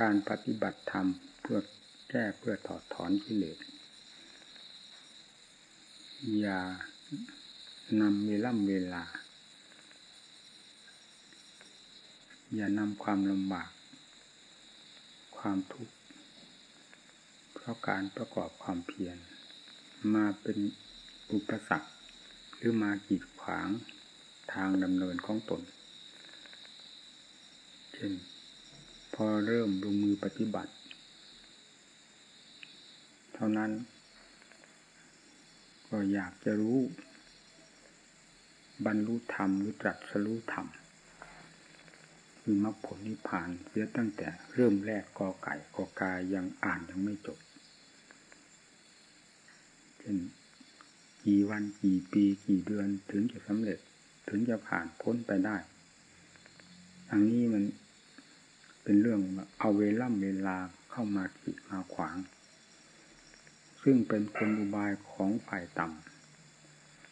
การปฏิบัติธรรมเพื่อแก้เพื่อถอดถอนกิเลสอย่านำเวล่ำเวลา อย่านำความลำบาก ความทุกข์เพราะการประกอบความเพียรมาเป็นอุปสรรคหรือมากีดขวางทางดำเนินของตน เช่น พอเริ่มลงมือปฏิบัติ เท่านั้น ก็อยากจะรู้ บรรลุธรรมหรือตรัสรู้ธรรมคือมรรคผลนิพพานเสียตั้งแต่เริ่มแรกกอไก่กอกายยังอ่านยังไม่จบเช่นกี่วันกี่ปีกี่เดือนถึงจะสำเร็จถึงจะผ่านพ้นไปได้ อันนี้มัน เป็นเรื่องเอาเวล่ำเวลาเข้ามาขีดมาขวาง ซึ่งเป็นคนอุบายของฝ่ายต่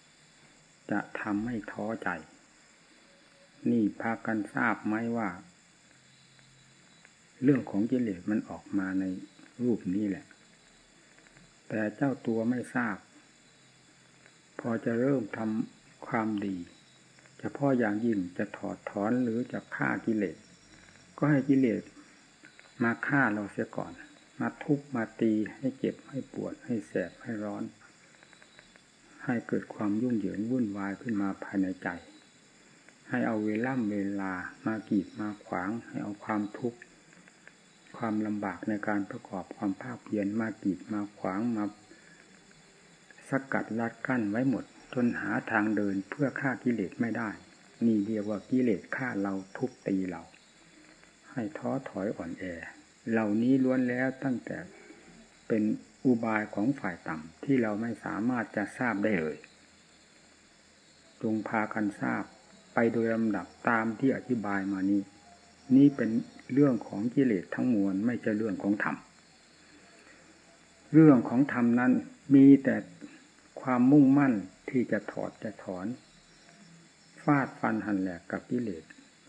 ำจะทำให้ท้อใจ นี่พากันทราบไหมว่า เรื่องของกิเลสมันออกมาในรูปนี้แหละ แต่เจ้าตัวไม่ทราบ พอจะเริ่มทำความดีเฉพาะอย่างยิ่งจะถอดถอนหรือจะฆ่ากิเลส ก็ให้กิเลสมาฆ่าเราเสียก่อน มาทุบมาตีให้เจ็บให้ปวด ให้แสบให้ร้อน ให้เกิดความยุ่งเหยิงวุ่นวายขึ้นมาภายในใจ ให้เอาเวล่ำเวลามากีดมาขวาง ให้เอาความทุกข์ความลำบากในการประกอบความภาคเพียรมากีดมาขวางมาสกัดลัดกั้นไว้หมด จนหาทางเดินเพื่อฆ่ากิเลสไม่ได้ นี่เรียกว่ากิเลสฆ่าเราทุบตีเรา ให้ท้อถอยอ่อนแอ เหล่านี้ล้วนแล้วตั้งแต่เป็นอุบายของฝ่ายต่ำที่เราไม่สามารถจะทราบได้เลยจงพากันทราบไปโดยลำดับตามที่อธิบายมานี้ นี่เป็นเรื่องของกิเลสทั้งมวลไม่ใช่เรื่องของธรรม เรื่องของธรรมนั้นมีแต่ความมุ่งมั่นที่จะถอดจะถอนฟาดฟันหันแหลกกับกิเลส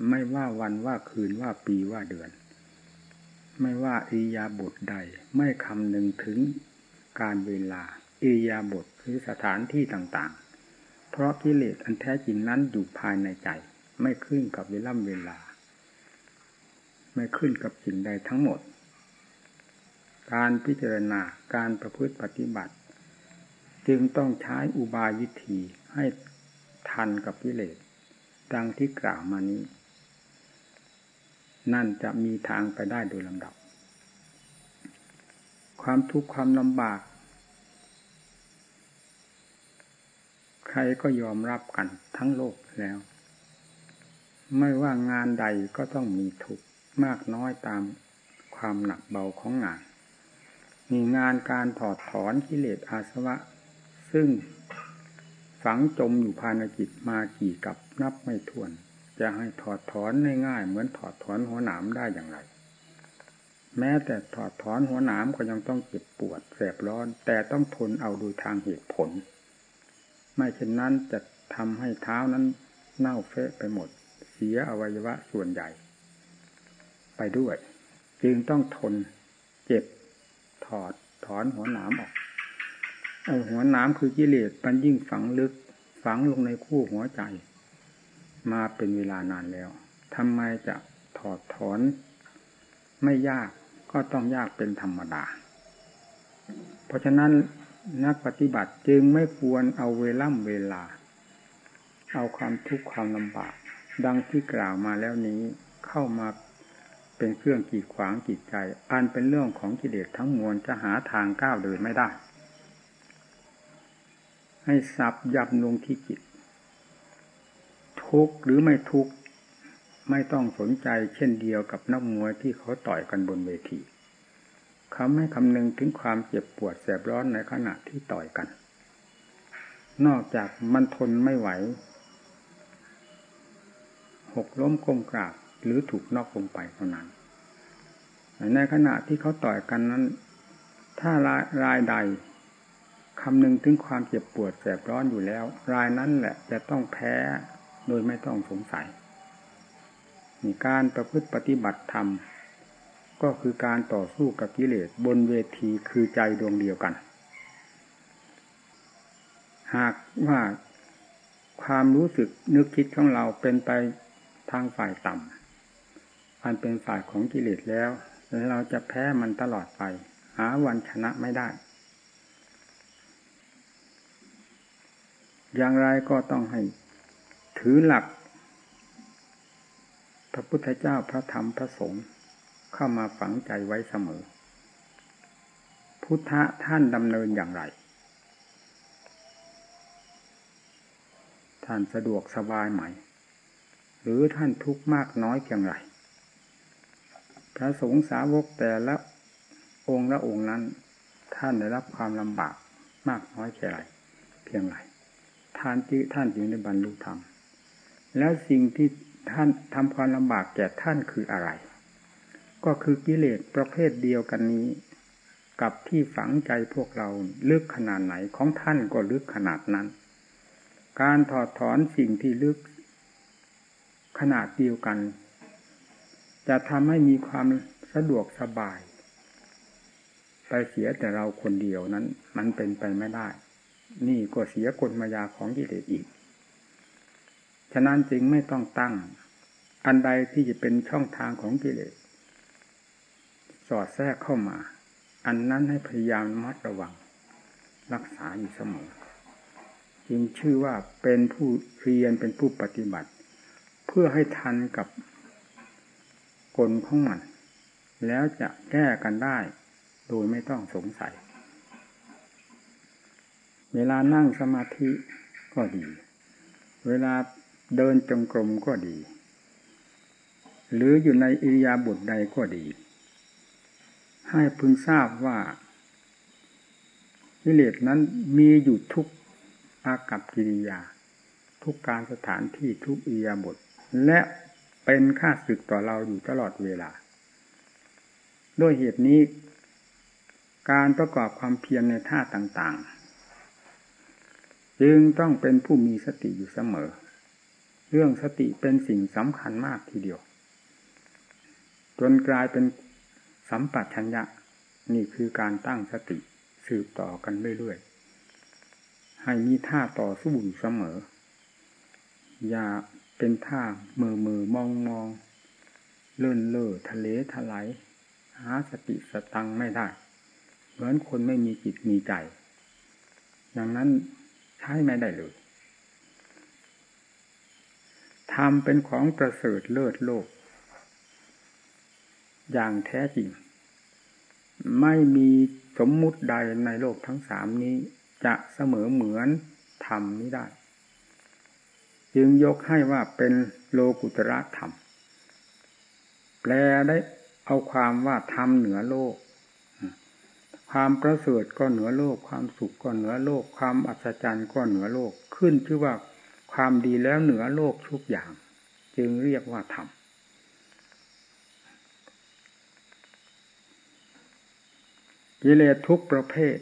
ไม่ว่าวันว่าคืนว่าปีว่าเดือน ไม่ว่าอิยาบทใด ไม่คำหนึ่งถึงการเวลาอิยาบทคือสถานที่ต่างๆ เพราะกิเลสอันแท้จริงนั้นอยู่ภายในใจ ไม่ขึ้นกับเวล่ำเวลา ไม่ขึ้นกับสิ่งใดทั้งหมด การพิจารณาการประพฤติปฏิบัติ จึงต้องใช้อุบายวิธีให้ทันกับกิเลสดังที่กล่าวมานี้ นั่นจะมีทางไปได้โดยลำดับ ความทุกข์ความลำบาก ใครก็ยอมรับกันทั้งโลกแล้ว ไม่ว่างานใดก็ต้องมีทุกข์มากน้อยตามความหนักเบาของงาน มีงานการถอดถอนกิเลสอาสวะ ซึ่งฝังจมอยู่ภายในจิตมากี่กับนับไม่ถ้วน จะให้ถอดถอนง่ายๆเหมือนถอดถอนหัวหนามได้อย่างไร แม้แต่ถอดถอนหัวหนามก็ยังต้องเจ็บปวดแสบร้อน แต่ต้องทนเอาโดยทางเหตุผล ไม่เช่นนั้นจะทำให้เท้านั้นเน่าเฟะไปหมด เสียอวัยวะส่วนใหญ่ ไปด้วย จึงต้องทนเจ็บถอดถอนหัวหนามออกเอาหัวหน้ำคือกิเลสมันยิ่งฝังลึกฝังลงในคู่หัวใจ มาเป็นเวลานานแล้วทำไมจะถอดถอน ไม่ยากก็ต้องยากเป็นธรรมดา เพราะฉะนั้นนักปฏิบัติจึงไม่ควรเอาเวล่ำเวลา เอาความทุกข์ความลำบาก ดังที่กล่าวมาแล้วนี้เข้ามาเป็นเครื่องกีดขวางจิตใจ อันเป็นเรื่องของกิเลสทั้งมวลจะหาทางก้าวเดินไม่ได้ ให้สับยับลงที่จิต ทุกหรือไม่ทุกไม่ต้องสนใจเช่นเดียวกับนักมวยที่เขาต่อยกันบนเวทีเขาไม่คำนึงถึงความเจ็บปวดแสบร้อนในขณะที่ต่อยกัน นอกจากมันทนไม่ไหว หกล้มก้มกราบหรือถูกนอกลงไปเท่านั้น ในขณะที่เขาต่อยกันนั้น ถ้ารายรายใดคำนึงถึงความเจ็บปวดแสบร้อนอยู่แล้ว รายนั้นแหละจะต้องแพ้ โดยไม่ต้องสงสัยมีการประพฤติปฏิบัติธรรม ก็คือการต่อสู้กับกิเลสบนเวทีคือใจดวงเดียวกัน หากว่าความรู้สึกนึกคิดของเราเป็นไปทางฝ่ายต่ำอันเป็นฝ่ายของกิเลสแล้ว เราจะแพ้มันตลอดไป หาวันชนะไม่ได้ อย่างไรก็ต้องให้ ถือหลัก พระพุทธเจ้าพระธรรมพระสงฆ์เข้ามาฝังใจไว้เสมอ พุทธะท่านดำเนินอย่างไร ท่านสะดวกสบายไหม หรือท่านทุกข์มากน้อยเพียงไรพระสงฆ์สาวกแต่ละองค์ละองค์นั้น ท่านได้รับความลำบากมากน้อยแค่ไรเพียงไรท่านที่ท่านจึงได้บรรลุธรรม แล้วสิ่งที่ท่านทำความลำบากแก่ท่านคืออะไร ก็คือกิเลสประเภทเดียวกันนี้ กับที่ฝังใจพวกเราลึกขนาดไหนของท่านก็ลึกขนาดนั้น การถอดถอนสิ่งที่ลึกขนาดเดียวกัน จะทำให้มีความสะดวกสบาย ไปเสียแต่เราคนเดียวนั้น มันเป็นไปไม่ได้ นี่ก็เสียกลมายาของกิเลสอีก ฉะนั้นจึงไม่ต้องตั้ง อันใดที่จะเป็นช่องทางของกิเลส สอดแทรกเข้ามา อันนั้นให้พยายามมัดระวัง รักษาอยู่เสมอ จึงชื่อว่าเป็นผู้เรียนเป็นผู้ปฏิบัติ เพื่อให้ทันกับกลของมัน แล้วจะแก้กันได้ โดยไม่ต้องสงสัย เวลานั่งสมาธิก็ดี เวลา เดินจงกรมก็ดี หรืออยู่ในอิริยาบถใดก็ดี ให้พึงทราบว่าวิเลศนั้นมีอยู่ทุกอากับกิริยา ทุกการสถานที่ทุกอียาบทและเป็นค่าศึกต่อเราอยู่ตลอดเวลา ด้วยเหตุนี้ การประกอบความเพียรในท่าต่างๆ จึงต้องเป็นผู้มีสติอยู่เสมอ เรื่องสติเป็นสิ่งสำคัญมากทีเดียว จนกลายเป็นสัมปัชัญญะนี่คือการตั้งสติสืบต่อกันเรื่อยๆ ให้มีท่าต่อสู้อยู่เสมอ อย่าเป็นท่าเมื่อมือมองมองเลื่อนเล่อทะเลทลายหาสติสตังไม่ได้ เหมือนคนไม่มีจิตมีใจอย่างนั้นใช้ไม่ได้เลย ทำเป็นของประเสริฐเลิศโลก อย่างแท้จริง ไม่มีสมมุติใดในโลกทั้งสามนี้จะเสมอเหมือนธรรมนี้ได้ จึงยกให้ว่าเป็นโลกุตระธรรม แปลได้เอาความว่าธรรมเหนือโลก ความประเสริฐก็เหนือโลก ความสุขก็เหนือโลก ความอัศจรรย์ก็เหนือโลก ขึ้นชื่อว่า ความดีแล้วเหนือโลกทุกอย่าง จึงเรียกว่าธรรมกิเลสทุกประเภท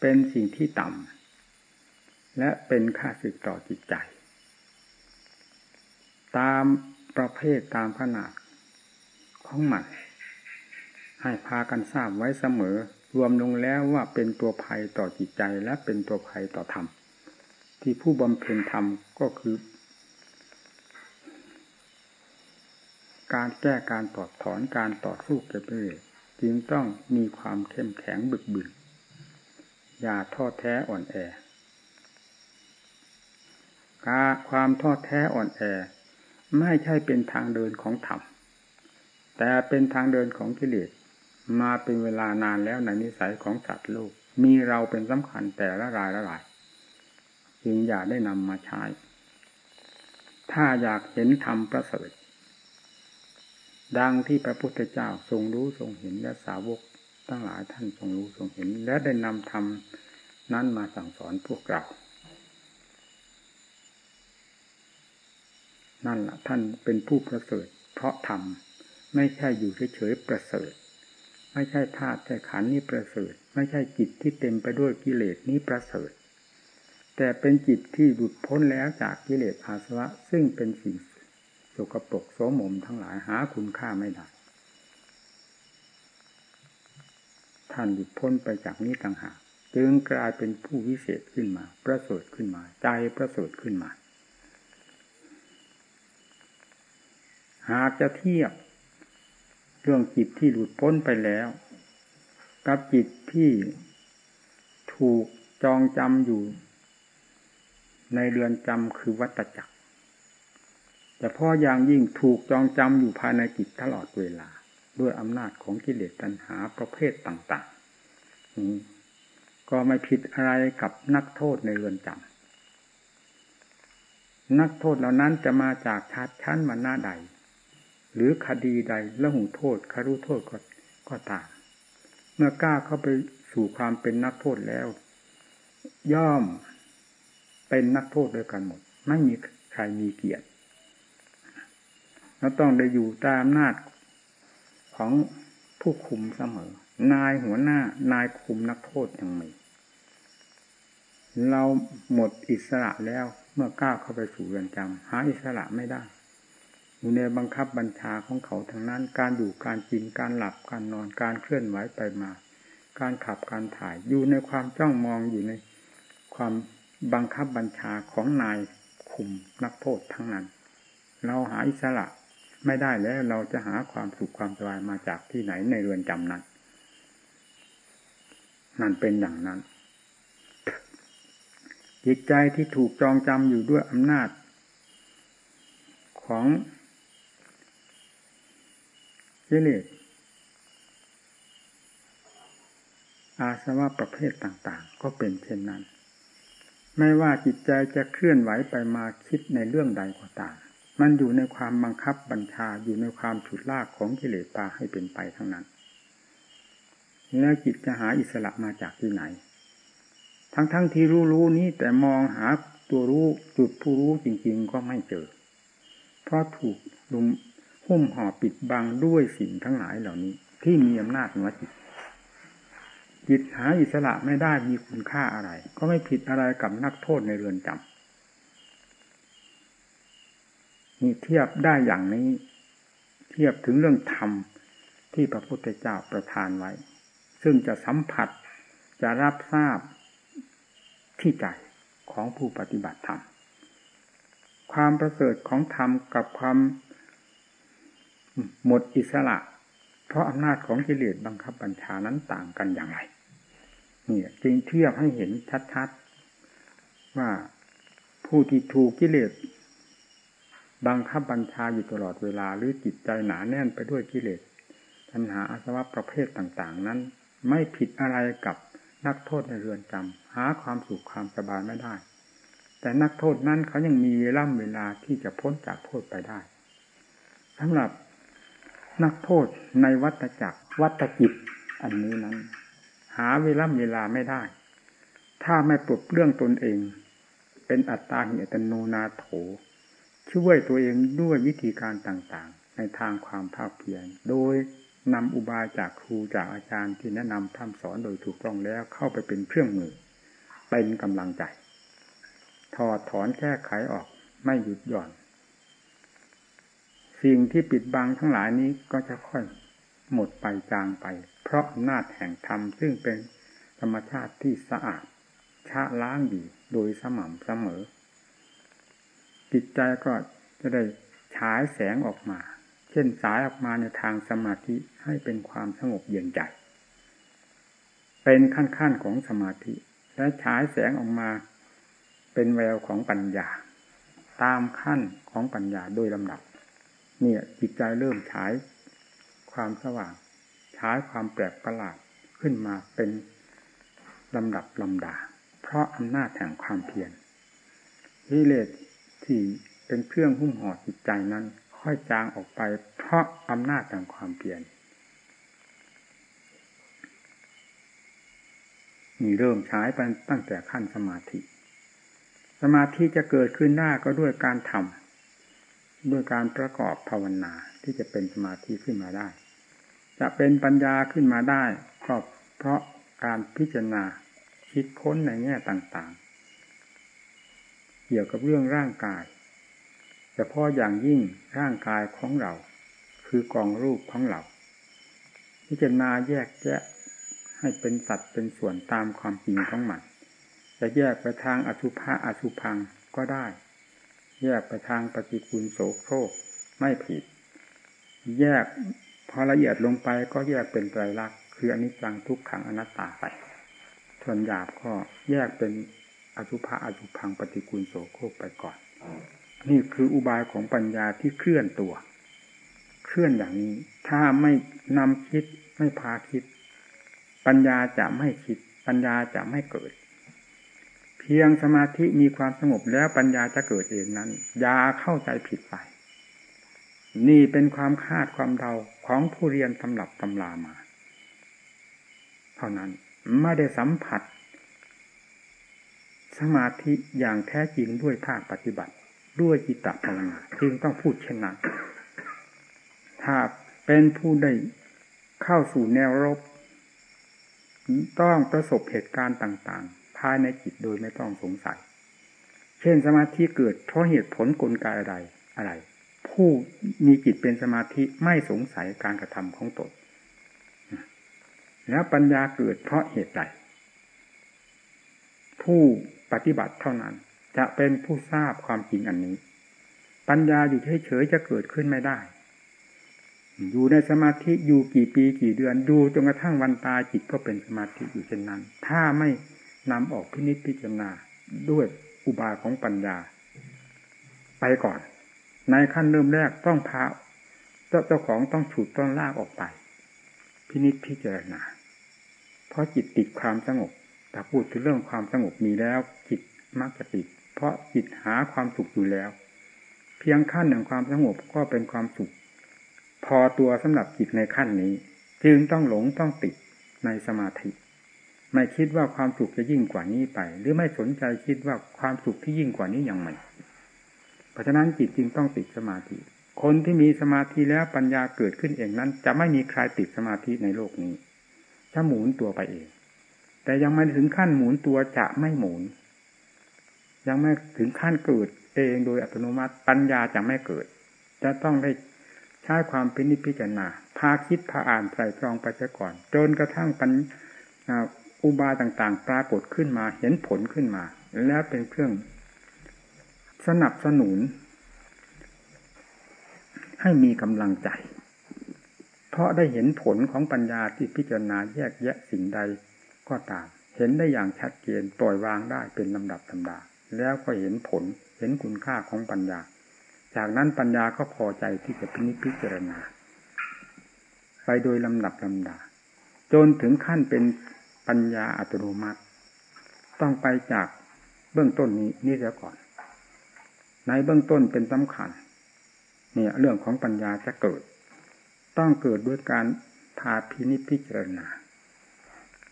เป็นสิ่งที่ต่ำและเป็นค่าสึกต่อจิตใจ ตามประเภทตามขนาดของมันให้พากันทราบไว้เสมอ รวมลงแล้วว่าเป็นตัวภัยต่อจิตใจและเป็นตัวภัยต่อธรรม ที่ผู้บำเพ็ญธรรมก็คือ การแก้การตอดถอนการต่อสู้กับกิเลสจึงต้องมีความเข้มแข็งบึกบึนอย่าท้อแท้อ่อนแอการความท้อแท้อ่อนแอ ไม่ใช่เป็นทางเดินของธรรมแต่เป็นทางเดินของกิเลสมาเป็นเวลานานแล้วในนิสัยของสัตว์โลก มีเราเป็นสำคัญแต่ละรายละราย จึงอย่าได้นำมาใช้ ถ้าอยากเห็นธรรมประเสริฐดังที่พระพุทธเจ้าทรงรู้ทรงเห็นและสาวกทั้งหลายท่านทรงรู้ทรงเห็น และได้นำธรรมนั้นมาสั่งสอนพวกเรา นั่นละท่านเป็นผู้ประเสริฐ เพราะธรรมไม่ใช่อยู่เฉยๆประเสริฐ ไม่ใช่ธาตุแต่ขันนี้ประเสริฐ ไม่ใช่จิตที่เต็มไปด้วยกิเลสนี้ประเสริฐ แต่เป็นจิตที่หลุดพ้นแล้วจากกิเลสอาสวะ ซึ่งเป็นสิ่งสกปรกโสมมทั้งหลายหาคุณค่าไม่ได้ท่านหลุดพ้นไปจากนี้ต่างหากจึงกลายเป็นผู้วิเศษขึ้นมา ประเสริฐขึ้นมา ใจประเสริฐขึ้นมา หากจะเทียบ เรื่องจิตที่หลุดพ้นไปแล้ว กับจิตที่ถูกจองจำอยู่ ในเรือนจำคือวัตจักร แต่พ่ออย่างยิ่งถูกจองจำอยู่ภายในจิตตลอดเวลา ด้วยอำนาจของกิเลสตัณหาประเภทต่างๆนี้ก็ไม่ผิดอะไรกับนักโทษในเรือนจำนักโทษเหล่านั้นจะมาจากชาติชั้นมาหน้าใด หรือคดีใดละหูโทษคารุโทษก็ก็ตาม เมื่อกล้าเข้าไปสู่ความเป็นนักโทษแล้ว ย่อม เป็นนักโทษด้วยกันหมด ไม่มีใครมีเกียรติเราต้องได้อยู่ตามอำนาจของผู้คุมเสมอ นายหัวหน้านายคุมนักโทษยังมีเราหมดอิสระแล้วเมื่อก้าวเข้าไปสู่เรือนจำหาอิสระไม่ได้อยู่ในบังคับบัญชาของเขาทางนั้น การอยู่การกินการหลับการนอนการเคลื่อนไหวไปมา การขับการถ่ายอยู่ในความจ้องมองอยู่ในความ บังคับบัญชาของนายคุมนักโทษทั้งนั้น เราหาอิสระไม่ได้แล้วเราจะหาความสุขความสบายมาจากที่ไหนในเรือนจำนั้น นั่นเป็นอย่างนั้น จิตใจที่ถูกจองจำอยู่ด้วยอำนาจ ของกิเลสอาสวะประเภทต่าง ๆ ก็เป็นเช่นนั้น ไม่ว่าจิตใจจะเคลื่อนไหวไปมาคิดในเรื่องใดก็ตาม มันอยู่ในความบังคับบัญชาอยู่ในความฉุดลากของกิเลสตาให้เป็นไปทั้งนั้น แล้วจิตจะหาอิสระมาจากที่ไหน ทั้งๆทที่รู้รู้นี้แต่มองหาตัวรู้จุดผู้รู้จริง ๆ ก็ไม่เจอ เพราะถูกลุมหุ้มห่อปิดบังด้วยสิ่งทั้งหลายเหล่านี้ ที่มีอำนาจเหนือจิต จิตหาอิสระไม่ได้มีคุณค่าอะไร ก็ไม่ผิดอะไรกับนักโทษในเรือนจำนี่เทียบได้อย่างนี้ เทียบถึงเรื่องธรรมที่พระพุทธเจ้าประทานไว้ ซึ่งจะสัมผัสจะรับทราบที่ใจของผู้ปฏิบัติธรรม ความประเสริฐของธรรมกับความหมดอิสระ เพราะอำนาจของกิเลสบังคับบัญชานั้นต่างกันอย่างไร นี่จึงเทียบให้เห็นชัดๆว่าผู้ที่ถูกกิเลสบังคับบัญชาอยู่ตลอดเวลาหรือจิตใจหนาแน่นไปด้วยกิเลสปัญหาอาสวะประเภทต่าง ๆ นั้น ไม่ผิดอะไรกับนักโทษในเรือนจำหาความสุขความสบายไม่ได้ แต่นักโทษนั้นเขายังมีเวลาเวลาที่จะพ้นจากโทษไปได้สำหรับนักโทษในวัฏจักรวัฏจิตอันนี้นั้น หาเวลาเวลาไม่ได้ ถ้าไม่ปลดเรื่องตนเอง เป็นอัตตาหิอตโนนาโถ ช่วยตัวเองด้วยวิธีการต่างๆ ในทางความภาคเพียรโดยนำอุบายจากครูจากอาจารย์ที่แนะนำทำสอนโดยถูกต้องแล้วเข้าไปเป็นเครื่องมือ เป็นกำลังใจ ถอดถอนแก้ไขออกไม่หยุดหย่อน สิ่งที่ปิดบังทั้งหลายนี้ก็จะค่อยหมดไปจางไป เพราะอำนาจแห่งธรรมซึ่งเป็นธรรมชาติที่สะอาดชะล้างดีโดยสม่ำเสมอ จิตใจก็จะได้ฉายแสงออกมา เช่นสายออกมาในทางสมาธิให้เป็นความสงบเย็นใจ เป็นขั้นๆของสมาธิ และฉายแสงออกมาเป็นแววของปัญญา ตามขั้นของปัญญาโดยลำดับ เนี่ยจิตใจเริ่มฉายความสว่าง ฉายความแปลกประหลาดขึ้นมาเป็นลำดับลำดา เพราะอำนาจแห่งความเพียรวิเลศที่เป็นเครื่องหุ้มห่อจิตใจนั้น ค่อยจางออกไป เพราะอำนาจแห่งความเปลี่ยนมีเริ่มใช้ไปตั้งแต่ขั้นสมาธิ สมาธิจะเกิดขึ้นได้าก็ด้วยการทำด้วยการประกอบภาวนาที่จะเป็นสมาธิขึ้นมาได้ จะเป็นปัญญาขึ้นมาได้ก็เพราะการพิจารณาคิดค้นในแง่ต่างๆ เกี่ยวกับเรื่องร่างกายฉพาะอย่างยิ่งร่างกายของเรา คือกองรูปของเรา พิจารณาแยกแยะให้เป็นสัตว์เป็นส่วนตามความจริงของมันจะแยกไปทางอสุภะอสุพังก็ได้ แยกไปทางปฏิกูลโสโครกไม่ผิด แยก พอละเอียดลงไปก็แยกเป็นไตรลักษณ์คืออนิจจังทุกขังอนัตตาไป ส่วนหยาบก็แยกเป็นอสุภะอสุพังปฏิกูลโสโครกไปก่อน นี่คืออุบายของปัญญาที่เคลื่อนตัว เคลื่อนอย่างนี้ ถ้าไม่นำคิดไม่พาคิด ปัญญาจะไม่คิด ปัญญาจะไม่เกิด เพียงสมาธิมีความสงบแล้วปัญญาจะเกิดเองนั้นอย่าเข้าใจผิดไป นี่เป็นความคาดความเดาของผู้เรียนตำรับตำรามา เท่านั้นไม่ได้สัมผัส สมาธิอย่างแท้จริงด้วยภาคปฏิบัติ ด้วยจิตตภาวนาจึงต้องพูดเช่นนั้น ถ้าเป็นผู้ได้เข้าสู่แนวรบ ต้องประสบเหตุการณ์ต่าง ๆ ภายในจิตโดยไม่ต้องสงสัย เช่นสมาธิเกิดเพราะเหตุผลกลไกอะไรอะไร ผู้มีจิตเป็นสมาธิไม่สงสัยการกระทำของตน แล้วปัญญาเกิดเพราะเหตุใด ผู้ปฏิบัติเท่านั้น จะเป็นผู้ทราบความจริงอันนี้ ปัญญาอยู่เฉยๆจะเกิดขึ้นไม่ได้ อยู่ในสมาธิอยู่กี่ปีกี่เดือนดูจนกระทั่งวันตายจิตก็เป็นสมาธิอยู่เช่นนั้น ถ้าไม่นำออกพินิจพิจารณาด้วยอุบายของปัญญา ไปก่อน ในขั้นเริ่มแรกต้องพาเจ้าของต้องฉุดต้องลากออกไป พินิจพิจารณา เพราะจิตติดความสงบแต่พูดถึงเรื่องความสงบมีแล้ว จิตมักจะติด เพราะจิตหาความสุขอยู่แล้ว เพียงขั้นหนึ่งความสงบก็เป็นความสุข พอตัวสำหรับจิตในขั้นนี้ จึงต้องหลงต้องติดในสมาธิ ไม่คิดว่าความสุขจะยิ่งกว่านี้ไป หรือไม่สนใจคิดว่าความสุขที่ยิ่งกว่านี้ยังไง ราะฉะนั้นจิตจึงต้องติดสมาธิ คนที่มีสมาธิแล้วปัญญาเกิดขึ้นเองนั้น จะไม่มีใครติดสมาธิในโลกนี้จะหมุนตัวไปเอง แต่ยังไม่ถึงขั้นหมุนตัวจะไม่หมุน ยังไม่ถึงขั้นเกิดเองโดยอัตโนมัติ ปัญญาจะไม่เกิด จะต้องได้ใช้ความพินิจพิจารณาพาคิดพาอ่านไตรตรองไปเสียก่อน จนกระทั่งปัญอุบายต่างๆ ปรากฏขึ้นมาเห็นผลขึ้นมา แล้วเป็นเครื่อง สนับสนุน ให้มีกำลังใจ เพราะได้เห็นผลของปัญญาที่พิจารณาแยกแยะสิ่งใดก็ตาม เห็นได้อย่างชัดเจนปล่อยวางได้เป็นลำดับลำดา แล้วก็เห็นผลเห็นคุณค่าของปัญญา จากนั้นปัญญาก็พอใจที่จะพิพิจารณา ไปโดยลำดับลำดา จนถึงขั้นเป็นปัญญาอัตโนมัติ ต้องไปจากเบื้องต้นนี้นี่เสียก่อน ในเบื้องต้นเป็นสำคัญเนี่ยเรื่องของปัญญาจะเกิด ต้องเกิดด้วยการพาพินิจพิจารณา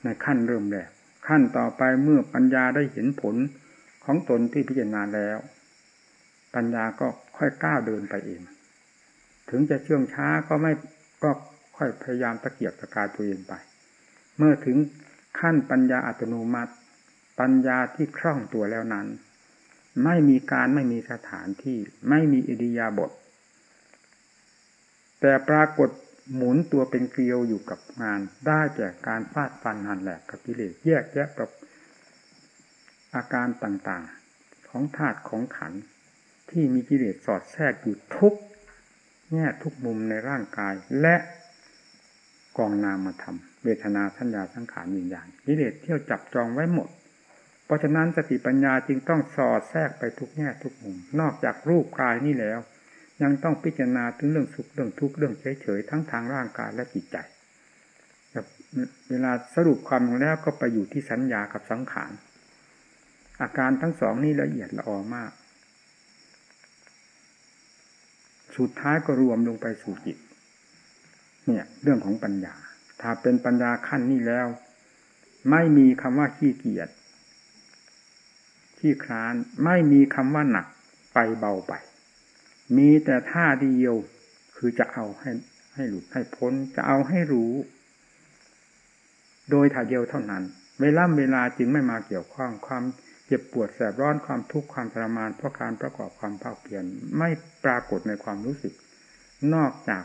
ในขั้นเริ่มแรกขั้นต่อไปเมื่อปัญญาได้เห็นผลของตนที่พิจารณาแล้ว ปัญญาก็ค่อยก้าวเดินไปเอง ถึงจะเชื่องช้าก็ไม่ก็ค่อยพยายามตะเกียบตะกายตัวเองไป เมื่อถึงขั้นปัญญาอัตโนมัติ ปัญญาที่คล่องตัวแล้วนั้น ไม่มีการไม่มีสถานที่ ไม่มีอิริยาบถแต่ปรากฏหมุนตัวเป็นเกลียวอยู่กับงาน ได้แก่การฟาดฟันหันแหลกกับกิเลสแยกแยะกับอาการต่างๆ ของธาตุของขัน ที่มีกิเลสสอดแทรกอยู่ทุกแง่ทุกมุมในร่างกายและกองนามธรรมเวทนาสัญญาสังขารวิญญาณกิเลสเที่ยวจับจองไว้หมด เพราะฉะนั้นสติปัญญาจึงต้องสอดแทรกไปทุกแง่ทุกมุม นอกจากรูปกายนี่แล้ว ยังต้องพิจารณาถึงเรื่องสุขเรื่องทุกข์เรื่องเฉยๆทั้งทางร่างกายและจิตใจเวลาสรุปความแล้วก็ไปอยู่ที่สัญญากับสังขารอาการทั้งสองนี้ละเอียดละออมาก สุดท้ายก็รวมลงไปสู่จิต เนี่ย เรื่องของปัญญา ถ้าเป็นปัญญาขั้นนี้แล้ว ไม่มีคำว่าขี้เกียจ ขี้คลาน ไม่มีคำว่าหนักไปเบาไป มีแต่ท่าเดียวคือจะเอาให้ให้หลุดให้พ้นจะเอาให้รู้ โดยท่าเดียวเท่านั้น เวลาเวลาจึงไม่มาเกี่ยวข้องความเจ็บปวดแสบร้อนความทุกข์ความทรมานเพราะการประกอบความภาคเพียรไม่ปรากฏในความรู้สึก นอกจาก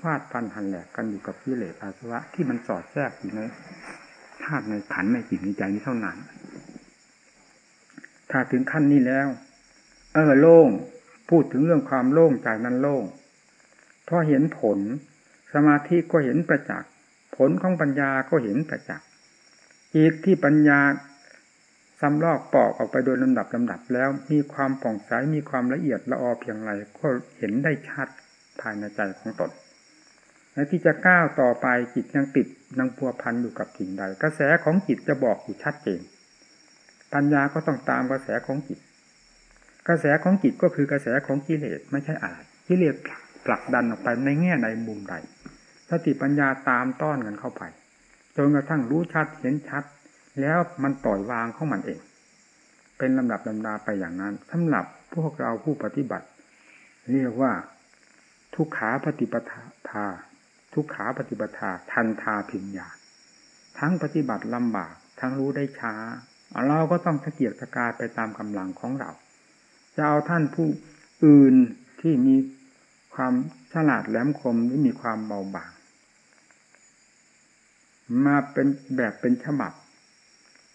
ฟาดฟันหันแหลกกันอยู่กับกิเลสอาสวะที่มันสอดแทรกอยู่ในาตุในขันในจิตในใจนี้เท่านั้น ถ้าถึงขั้นนี้แล้ว เออโล่ง พูดถึงเรื่องความโล่งใจนั้นโล่งพอเห็นผล สมาธิก็เห็นประจักษ์ผลของปัญญาก็เห็นประจักษ์อีกที่ปัญญาซ้ำลอกปอกออกไปโดยลำดับลำดับแล้ว มีความป่องใสมีความละเอียดละออเพียงไรก็เห็นได้ชัดภายในใจของตนและที่จะก้าวต่อไปจิตยังติดยังพัวพันอยู่กับสิ่งใด กระแสของจิตจะบอกอยู่ชัดเจน ปัญญาก็ต้องตามกระแสของจิต กระแสของจิตก็คือกระแสของกิเลสไม่ใช่อะไรกิเลสผลักดันออกไปในแง่ใดมุมใดสติปัญญาตามต้อนกันเข้าไปจนกระทั่งรู้ชัดเห็นชัด แล้วมันปล่อยวางของมันเอง เป็นลำดับลำดาไปอย่างนั้นสำหรับพวกเราผู้ปฏิบัติ เรียกว่า ทุกขาปฏิปทาทุกขาปฏิปทาทันทาพิญญา ทั้งปฏิบัติลำบาก ทั้งรู้ได้ช้า เราก็ต้องตะเกียกตะกายไปตามกำลังของเรา จะเอาท่านผู้อื่นที่มีความฉลาดแหลมคมหรือมีความเบาบางมาเป็นแบบเป็นฉบับ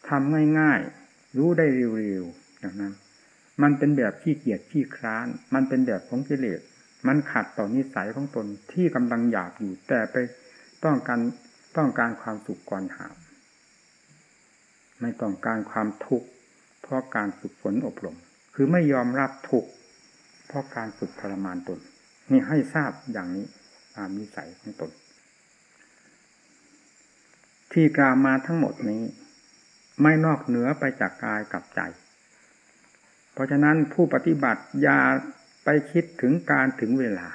ทำง่ายๆ รู้ได้เร็วๆอย่างนั้น มันเป็นแบบขี้เกียจขี้คร้าน มันเป็นแบบของกิเลสมันขัดต่อนนิสัยของตนที่กำลังอยากอยู่ แต่ไปต้องการต้องการความสุขก่อนหาม ไม่ต้องการความทุกข์เพราะการฝึกฝนอบรม คือไม่ยอมรับทุกข์เพราะการฝึกทรมานตนนี่ให้ทราบอย่างนี้ตามนิสัยของตน ที่กล่าวมาทั้งหมดนี้ ไม่นอกเหนือไปจากกายกับใจ เพราะฉะนั้นผู้ปฏิบัติอย่าไปคิดถึงการถึงเวลา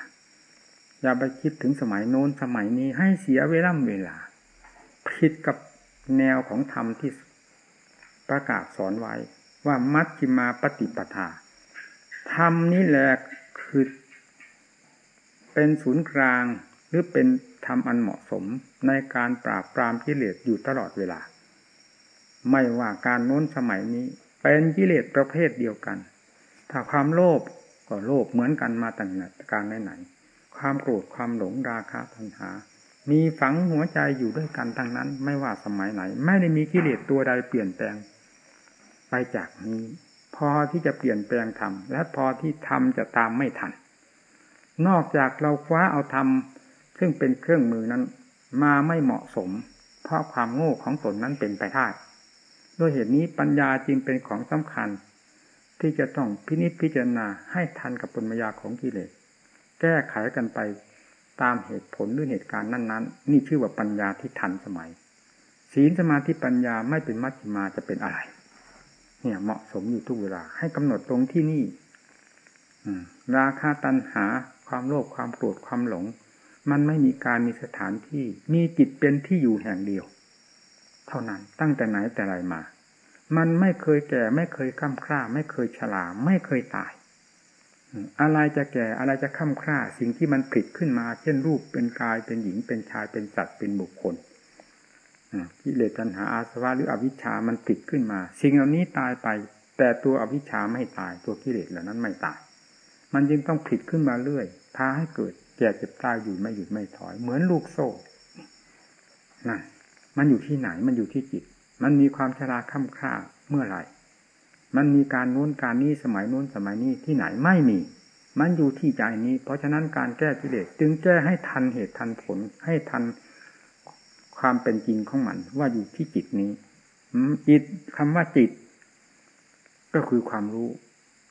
อย่าไปคิดถึงสมัยโน้นสมัยนี้ให้เสียเวลาเวลาผิดกับแนวของธรรมที่ ประกาศสอนไว้ ว่ามัชฌิมาปฏิปทาธรรมนี้แหละคือเป็นศูนย์กลางหรือเป็นธรรมอันเหมาะสมในการปราบปรามกิเลสอยู่ตลอดเวลา ไม่ว่าการโน้นสมัยนี้ เป็นกิเลสประเภทเดียวกัน ถ้าความโลภก็โลภเหมือนกันมาตั้งแต่การไหนๆความโกรธความหลงราคะทันหา มีฝังหัวใจอยู่ด้วยกันทั้งนั้น ไม่ว่าสมัยไหน ไม่ได้มีกิเลสตัวใดเปลี่ยนแปลง ไปจากนี้ พอที่จะเปลี่ยนแปลงธรรมและพอที่ธรรมจะตามไม่ทัน นอกจากเราคว้าเอาธรรมซึ่งเป็นเครื่องมือนั้น มาไม่เหมาะสม เพราะความโง่ของตนนั้นเป็นไปได้ด้วยเหตุนี้ปัญญาจึงเป็นของสำคัญ ที่จะต้องพินิจพิจารณาให้ทันกับปัญญาของกิเลสแก้ไขกันไปตามเหตุผลหรือเหตุการณ์นั้น ๆ นี่ชื่อว่าปัญญาที่ทันสมัย ศีลสมาธิปัญญาไม่เป็นมัชฌิมาจะเป็นอะไร เนี่ย เหมาะสมอยู่ทุกเวลา ให้กำหนดตรงที่นี่ราคาตันหา ความโลภความโกรธความหลง มันไม่มีการมีสถานที่ มีจิตเป็นที่อยู่แห่งเดียว เท่านั้นตั้งแต่ไหนแต่ไรมา มันไม่เคยแก่ ไม่เคยข้ามคร่า ไม่เคยฉลาไม่เคยตายอะไรจะแก่อะไรจะข้ามคร่า สิ่งที่มันผิดขึ้นมา เช่นรูปเป็นกายเป็นหญิงเป็นชายเป็นสัตว์เป็นบุคคล กิเลสตัณหาอาสวะหรืออวิชชามันผิดขึ้นมา สิ่งเหล่านี้ตายไป แต่ตัวอวิชชาไม่ตายตัวกิเลสเหล่านั้นไม่ตาย มันจึงต้องผิดขึ้นมาเรื่อยพาให้เกิดแก่เจ็บตายอยู่ไม่หยุดไม่ถอย เหมือนลูกโซ่นั่นมันอยู่ที่ไหนมันอยู่ที่จิต มันมีความชราค่ำค่าเมื่อไหร่มันมีการโน้นการนี้สมัยโน้นสมัยนี้ที่ไหนไม่มี มันอยู่ที่ใจนี้ เพราะฉะนั้นการแก้กิเลสจึงแก้ให้ทันเหตุทันผลให้ทัน ความเป็นจริงของมัน ว่าอยู่ที่จิตนี้จิตคำว่าจิต ก็คือความรู้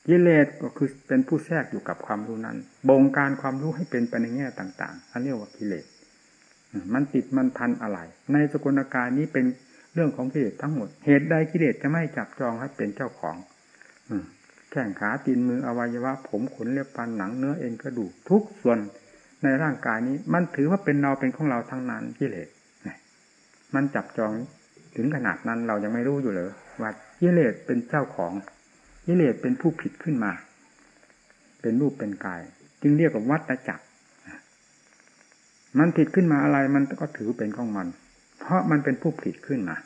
กิเลสก็คือเป็นผู้แทรกอยู่กับความรู้นั้น บงการความรู้ให้เป็นไปในแง่ต่างๆอันเรียกว่ากิเลสมันติดมันพันอะไร ในสกุลกายนี้เป็นเรื่องของกิเลสทั้งหมด เหตุใดกิเลสจะไม่จับจองให้เป็นเจ้าของแข้งขาตีนมืออวัยวะ ผมขนเล็บฟันหนังเนื้อเอ็นกระดูกทุกส่วนในร่างกายนี้ มันถือว่าเป็นเราเป็นของเราทั้งนั้นกิเลส มันจับจองถึงขนาดนั้นเรายังไม่รู้อยู่เลยว่ากิเลสเป็นเจ้าของกิเลสเป็นผู้ผิดขึ้นมา เป็นรูปเป็นกาย จึงเรียกว่าวัตจักรมันผิดขึ้นมาอะไรมันก็ถือเป็นของมัน เพราะมันเป็นผู้ผิดขึ้นมา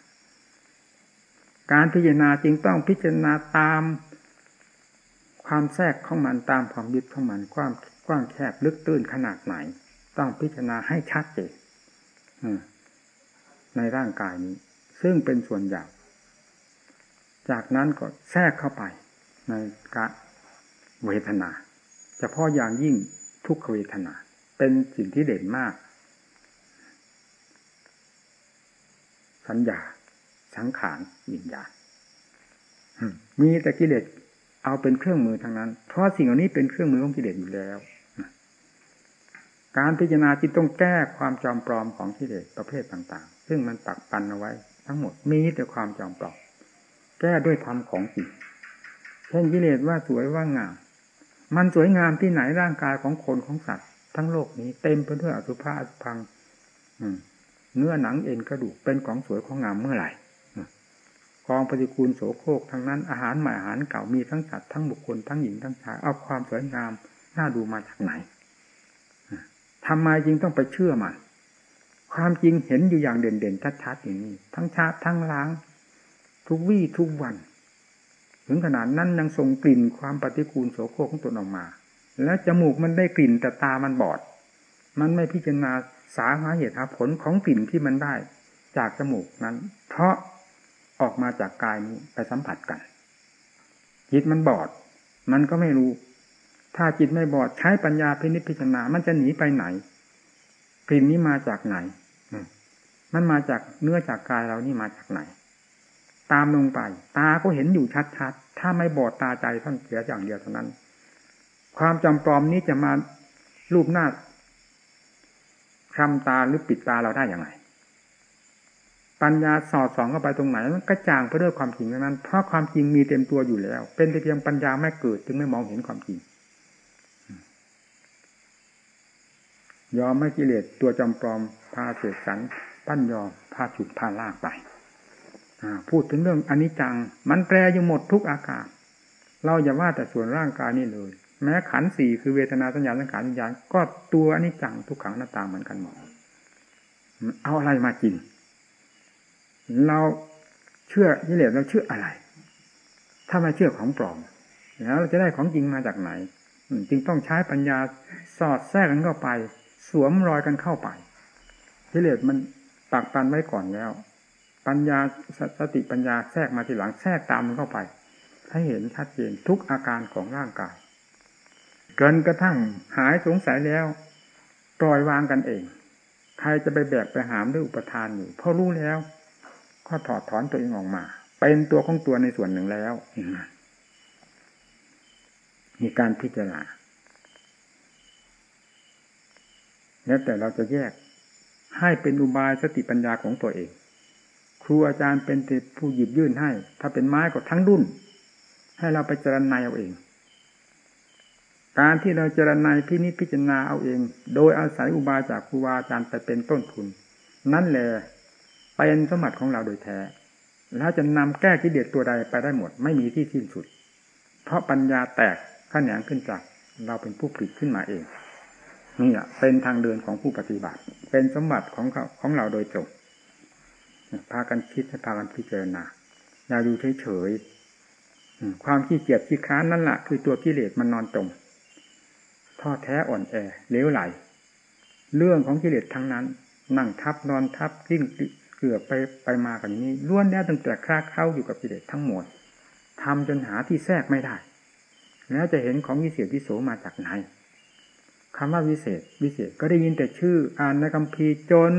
การพิจารณาจึงต้องพิจารณาตาม ความแทรกของมันตามความยึดของมันกว้างกว้างแคบลึกตื้นขนาดไหน ต้องพิจารณาให้ชัดเจน ในร่างกายนี้ ซึ่งเป็นส่วนใหญ่จากนั้นก็แทรกเข้าไปในกะเวทนาเฉพาะอย่างยิ่งทุกขเวทนา เป็นสิ่งที่เด่นมาก สัญญา สังขารวิญญาณมีแต่กิเลสเอาเป็นเครื่องมือทางนั้น เพราะสิ่งเหล่านี้เป็นเครื่องมือของกิเลสอยู่แล้ว การพิจารณาจิตต้องแก้ความจอมปลอมของกิเลสประเภทต่าง ซึ่งมันปักปันเอาไว้ ทั้งหมดมีแต่ความจอมปลอมแก้ด้วยธรรมของจิตเช่นกิเลสว่าสวยว่างาม มันสวยงามที่ไหนร่างกายของคนของสัตว์ ทั้งโลกนี้เต็มไปด้วยอสุภะอสุพังเนื้อหนังเอ็นกระดูกเป็นของสวยของงามเมื่อไหร่กองปฏิกูลโสโครกทั้งนั้นอาหารใหม่อาหารเก่ามีทั้งสัตว์ทั้งบุคคลทั้งหญิงทั้งชายเอาความสวยงามน่าดูมาจากไหนทำไมจึงต้องไปเชื่อมัน ความจริงเห็นอยู่อย่างเด่นๆชัดๆอย่างนี้ทั้งชาทั้งล้าง ทุกวี่ทุกวัน ถึงขนาดนั้นยังส่งกลิ่นความปฏิกูลโสโครกของตนออกมา แล้วจมูกมันได้กลิ่นแต่ตามันบอด มันไม่พิจารณาสาหาเหตุหาผลของกลิ่นที่มันได้ จากจมูกนั้น เพราะออกมาจากกายนี้ไปสัมผัสกันจิตมันบอด มันก็ไม่รู้ ถ้าจิตไม่บอดใช้ปัญญาพินิจพิจารณามันจะหนีไปไหนกลิ่นนี้มาจากไหน มันมาจากเนื้อจากกายเรานี่มาจากไหน ตามลงไป ตาก็เห็นอยู่ชัดๆ ถ้าไม่บอดตาใจท่านเสียอย่างเดียวเท่านั้น ความจำปลอมนี้จะมารูปหน้าคลำตาหรือปิดตาเราได้อย่างไร ปัญญาสอดส่องเข้าไปตรงไหนมันกระจ่างไปด้วยความจริงนั้น เพราะความจริงมีเต็มตัวอยู่แล้ว เป็นแต่เพียงปัญญาไม่เกิด จึงไม่มองเห็นความจริง ยอมไม่กิเลสตัวจำปลอมพาเสกสรร ปั้นยอพาฉุดพาลากไปพูดถึงเรื่องอนิจจัง มันแปรอยู่หมดทุกอาการเราอย่าว่าแต่ส่วนร่างกายนี่เลย แม้ขันสี่คือเวทนาสัญญาสังขารวิญญาณก็ตัวอนิจจังทุกขังหน้าตาเหมือนกันหมดเอาอะไรมากิน เราเชื่อกิเลสเราเชื่ออะไร ถ้าไม่เชื่อของปลอมแล้วเราจะได้ของจริงมาจากไหนจึงต้องใช้ปัญญาสอดแทรกกันเข้าไป สวมรอยกันเข้าไปกิเลสมัน ปักปันไว้ก่อนแล้ว ปัญญาสติปัญญาแทรกมาทีหลังแทรกตามมันเข้าไป ให้เห็นชัดเจนทุกอาการของร่างกายเกินกระทั่งหายสงสัยแล้วปล่อยวางกันเอง ใครจะไปแบกไปหามด้วยอุปทานอยู่เพราะรู้แล้วก็ถอดถอนตัวเองออกมา เป็นตัวของตัวในส่วนหนึ่งแล้วมีการพิจารณาแล้วแต่เราจะแยก ให้เป็นอุบายสติปัญญาของตัวเอง ครูอาจารย์เป็นผู้หยิบยื่นให้ ถ้าเป็นไม้ก็ทั้งดุนให้เราไปเจรนายเอาเอง การที่เราเจรนายพินิจพิจารณาเอาเอง โดยอาศัยอุบายจากครูอาจารย์ไปเป็นต้นทุน นั่นแหละเป็นสมบัติของเราโดยแท้แล้วจะนำแก้กิเลสตัวใดไปได้หมด ไม่มีที่สิ้นสุด เพราะปัญญาแตกขแขนงขึ้นจาก เราเป็นผู้ผลิตขึ้นมาเอง นี่แหละเป็นทางเดินของผู้ปฏิบัติ เป็นสมบัติของเขาของเราโดยตรงพากันคิดพากันพิจารณาอย่าดูเฉยๆความขี้เกียจขี้ค้านนั่นแหละคือตัวกิเลสมันนอนตรงท้อแท้อ่อนแอเลี้ยวไหล เรื่องของกิเลสทั้งนั้น นั่งทับนอนทับยิ่งเกือบไปไปมากันนี้ล้วนแล้วตั้งแต่คลาเข้าอยู่กับกิเลสทั้งหมดทำจนหาที่แทรกไม่ได้ แล้วจะเห็นของวิเศษวิโสมาจากไหน คำว่าวิเศษ วิเศษก็ได้ยินแต่ชื่อ อ่านในคำพีจน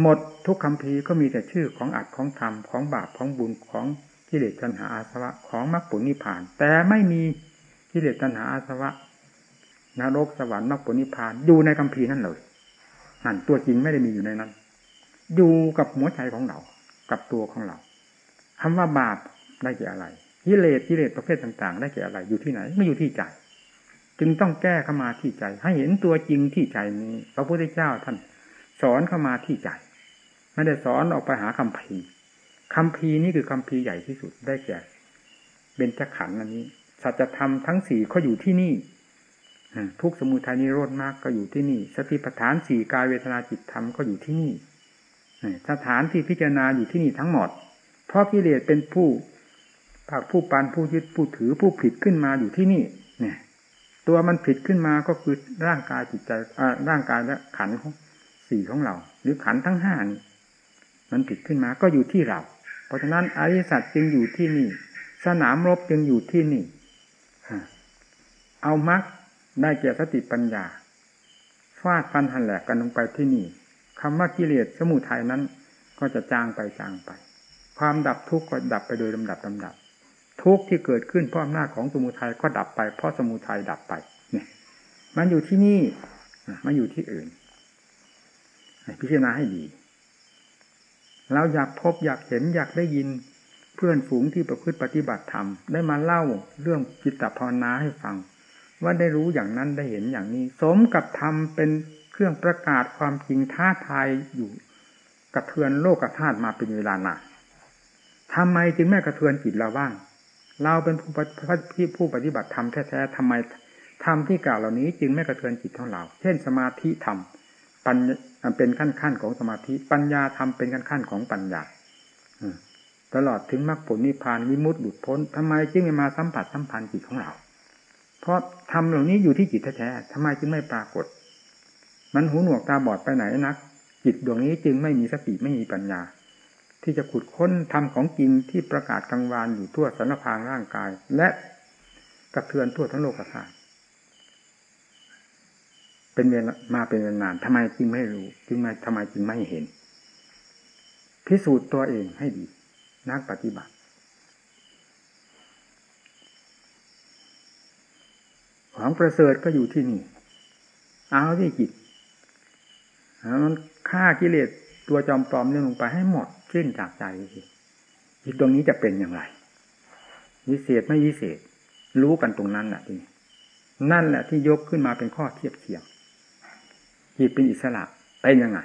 หมดทุกคำพีก็มีแต่ชื่อของอัดของธรรมของบาปของบุญของกิเลสตัณหาอาสวะของมรรคผลนิพพาน แต่ไม่มีกิเลสตัณหาอาสวะนรกสวรรค์มรรคผลนิพพานอยู่ในคำพีนั่นเลยนั่นตัวจริงไม่ได้มีอยู่ในนั้น อยู่กับหัวใจของเรา กับตัวของเราคำว่าบาปได้แก่อะไรกิเลสกิเลสประเภทต่าง ๆ ได้แก่อะไรอยู่ที่ไหน ไม่อยู่ที่ใจ จึงต้องแก้เข้ามาที่ใจ ให้เห็นตัวจริงที่ใจนี้พระพุทธเจ้าท่าน สอนเข้ามาที่ใจ ไม่ได้สอนออกไปหาคำพีคำพีนี้คือคำพีใหญ่ที่สุดได้แก่เบญจขันธ์อันนี้สัจธรรมทั้งสี่เขาอยู่ที่นี่ทุกสมุทัยนิโรธมากก็อยู่ที่นี่ สติปัฏฐานสี่กายเวทนาจิตธรรมก็อยู่ที่นี่สถานที่พิจารณาอยู่ที่นี่ทั้งหมด เพราะกิเลสเป็นผู้ภาคผู้ปันผู้ยึดผู้ถือผู้ผิดขึ้นมาอยู่ที่นี่ เนี่ย ตัวมันผิดขึ้นมาก็คือร่างกายจิตใจร่างกายและขันของสี่ของเรา หรือขันทั้งห้านี่มันผิดขึ้นมาก็อยู่ที่เรา เพราะฉะนั้นอริสัตจึงอยู่ที่นี่ สนามรบจึงอยู่ที่นี่เอามักได้เกี่ยวสติปัญญาฟาดฟันหันแหลกกันลงไปที่นี่คำว่ากิเลสสมุทัยนั้น ก็จะจางไปจางไป ความดับทุกข์ก็ดับไปโดยลำดับลำดับ ทุกข์ที่เกิดขึ้นเพราะอำนาจของสมุทัยก็ดับไป เพราะสมุทัยดับไป เนี่ย มันอยู่ที่นี่มาอยู่ที่อื่นพิจารณาให้ดี เราอยากพบอยากเห็นอยากได้ยินเพื่อนฝูงที่ประพฤติปฏิบัติธรรมได้มาเล่าเรื่องจิตตภาวนาให้ฟัง ว่าได้รู้อย่างนั้นได้เห็นอย่างนี้ สมกับธรรมเป็นเครื่องประกาศความจริงท้าทายอยู่กระเทือนโลกธาตุมาเป็นเวลานานทำไมจึงไม่กระเทือนจิตเราบ้าง เราเป็นผู้ผู้ปฏิบัติธรรมแท้ๆทำไมธรรมที่กล่าวเหล่านี้จึงไม่กระเทือนจิตของเรา เช่น สมาธิธรรมปัญเป็นขั้นขั้นของสมาธิ ปัญญาธรรมเป็นขั้นขั้นของปัญญาตลอดถึงมรรคผลนิพพานวิมุตติหลุดพ้นทำไมจึงไม่มาสัมผัสสัมพันธ์จิตของเรา เพราะทำเหล่านี้อยู่ที่จิตแท้ๆทำไมจึงไม่ปรากฏ มันหูหนวกตาบอดไปไหนนัก จิตดวงนี้จึงไม่มีสติไม่มีปัญญา ที่จะขุดค้นทำของจริงที่ประกาศกลางวานอยู่ทั่วสารพางร่างกาย และกระเทือนทั่วทั้งโลกธาตุเป็นเวลามาเป็นเวลานานทำไมจึงไม่รู้ จึงไม่ทำไมจึงไม่เห็น พิสูจน์ตัวเองให้ดี นักปฏิบัติ ของประเสริฐก็อยู่ที่นี่ เอาที่จิตมันฆ่ากิเลสตัวจอมปลอมเรื่องลงไปให้หมด สิ้นจากใจจิตตรงนี้จะเป็นอย่างไรวิเศษไม่วิเศษ รู้กันตรงนั้นแหละที่นั่นแหละที่ยกขึ้นมาเป็นข้อเทียบเทียงจิตเป็นอิสระเป็นยังไง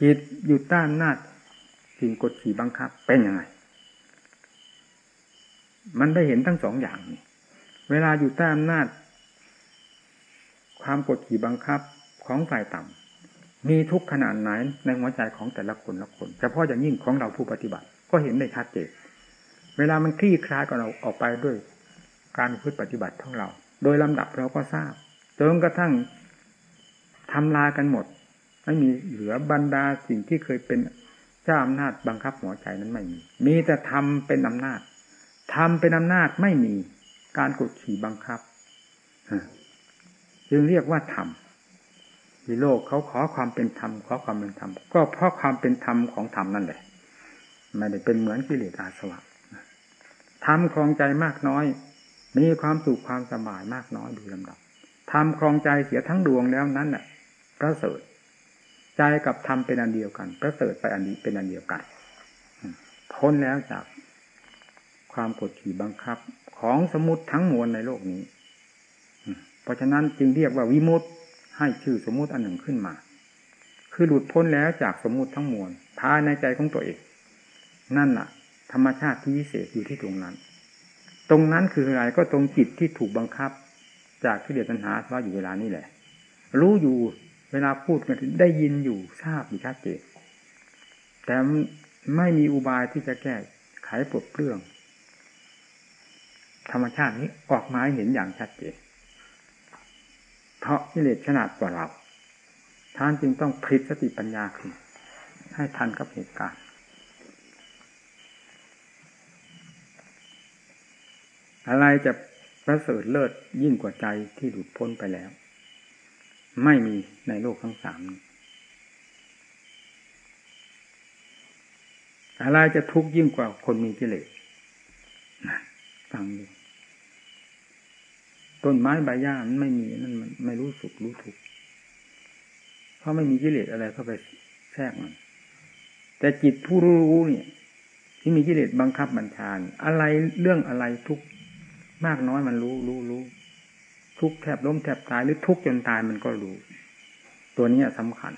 จิตอยู่ต้านนาจสิ่งกดขี่บังคับ เป็นยังไง มันได้เห็นทั้งสองอย่างนี่เวลาอยู่ใต้อำนาจ ความกดขี่บังคับของฝ่ายต่ำ มีทุกขนาดไหนในหัวใจของแต่ละคนละคนเฉพาะอย่างยิ่งของเราผู้ปฏิบัติ ก็เห็นได้ชัดเจนเวลามันคลี่คลายกับเราออกไปด้วยการพึ่ปฏิบัติของเรา โดยลำดับเราก็ทราบจนกระทั่งทำลายกันหมด ไม่มีเหลือบรรดาสิ่งที่เคยเป็นเจ้าอำนาจบังคับหัวใจนั้นไม่มี มีแต่ทำเป็นอำนาจทำเป็นอำนาจไม่มีการกดขี่บังคับ จึงเรียกว่าธรรม ในโลกเขาขอความเป็นธรรมขอความเป็นธรรมก็เพราะความเป็นธรรมของธรรมนั่นแหละไม่ได้เป็นเหมือนกิเลสอาสวะธรรมคลองใจมากน้อย มีความสุขความสบายมากน้อยดูลำดับทำคลองใจเสียทั้งดวงแล้วนั้นน่ะพระเสริฐใจกับธรรมเป็นอันเดียวกันพระเสริฐไปอันนี้เป็นอันเดียวกันพ้นแล้วจากความกดขี่บังคับ ของสมุติทั้งมวลในโลกนี้ เพราะฉะนั้นจึงเรียกว่าวิมุต ให้ชื่อสมมุติอันหนึ่งขึ้นมา คือหลุดพ้นแล้วจากสมมุติทั้งมวลภายในใจของตัวเอง นั่นแหละธรรมชาติที่พิเศษอยู่ที่ตรงนั้น ตรงนั้นคืออะไรก็ตรงจิตที่ถูกบังคับ จากที่เดียตัณหาว่าอยู่เวลานี้แหละ รู้อยู่เวลาพูดกันได้ยินอยู่ทราบอยู่ชัดเจนแต่ไม่มีอุบายที่จะแก้ไขปลดเปลื้อง ธรรมชาตินี้ออกมาหเห็นอย่างชัดเจน เพราะกิเลสขนาดกว่าเราท่านจึงต้องพลิกสติปัญญาขึ้นให้ทันกับเหตุการณ์ อะไรจะประเสริฐเลิศยิ่งกว่าใจที่หลุดพ้นไปแล้ว ไม่มีในโลกทั้งสามอะไรจะทุกข์ยิ่งกว่าคนมีกิเลสฟังดู ต้นไม้ใบหญ้ามันไม่มีนั่นมันไม่รู้สุขรู้ทุกข์เพราะไม่มีกิเลสอะไรเข้าไปแทรกมัน แต่จิตผู้รู้เนี่ย ที่มีกิเลสบังคับบัญชาอะไรเรื่องอะไรทุกมากน้อยมันรู้รู้รู้ทุกแทบล้มแทบตายหรือทุกจนตายมันก็รู้ ตัวนี้สำคัญ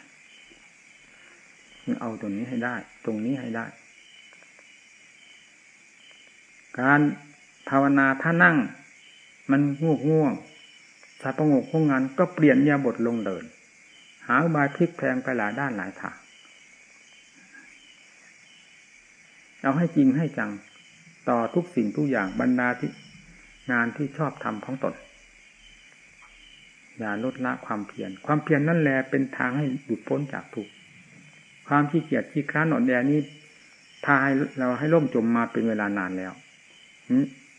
เอาตัวนี้ให้ได้ ตรงนี้ให้ได้ การภาวนาถ้านั่ง มันง่วงง่วงสาประงกพวกงานก็เปลี่ยนยาบทลงเดิน หาบายพลิกแพงไปหลายด้านหลายทางเอาให้จริงให้จังต่อทุกสิ่งทุกอย่างบรรดาที่งานที่ชอบทำของตนอย่าลดละความเพียร ความเพียรนนั่นแหละเป็นทางให้หลุดพ้นจากทุกข์ ความขี้เกียจขี้คร้านหนอนแดนี้พาให้เราให้ล่มจมมาเป็นเวลานานแล้ว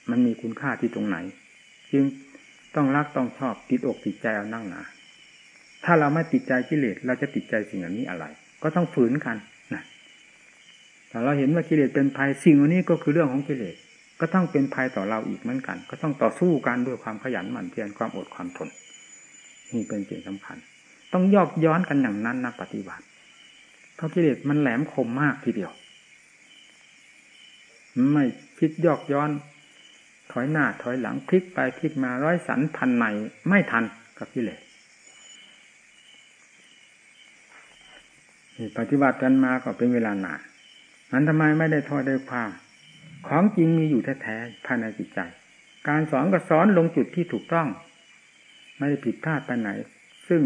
มันมีคุณค่าที่ตรงไหน จึงต้องรักต้องชอบติดอกติดใจเอานั่งหนาถ้าเราไม่ติดใจกิเลสเราจะติดใจสิ่งเหล่านี้อะไร ก็ต้องฝืนกันนะแต่เราเห็นว่ากิเลสเป็นภัยสิ่งเหล่านี้ก็คือเรื่องของกิเลสก็ต้องเป็นภัยต่อเราอีกเหมือนกัน ก็ต้องต่อสู้กันด้วยความขยันหมั่นเพียรความอดความทนนี่เป็นสิ่งสำคัญ ต้องยอกย้อนกันอย่างนั้นนะปฏิบัติเพราะกิเลสมันแหลมคมมากทีเดียว ไม่คิดยอกย้อน ถอยหน้าถอยหลังพลิกไปพลิกมาร้อยสันพันในไม่ทันกับกิเลสปฏิบัติกันมาก็เป็นเวลานานนั้นทำไมไม่ได้ทอดได้ความของจริงมีอยู่แท้ๆภายในจิตใจ การสอนก็สอนลงจุดที่ถูกต้อง ไม่ได้ผิดพลาดไปไหน ซึ่ง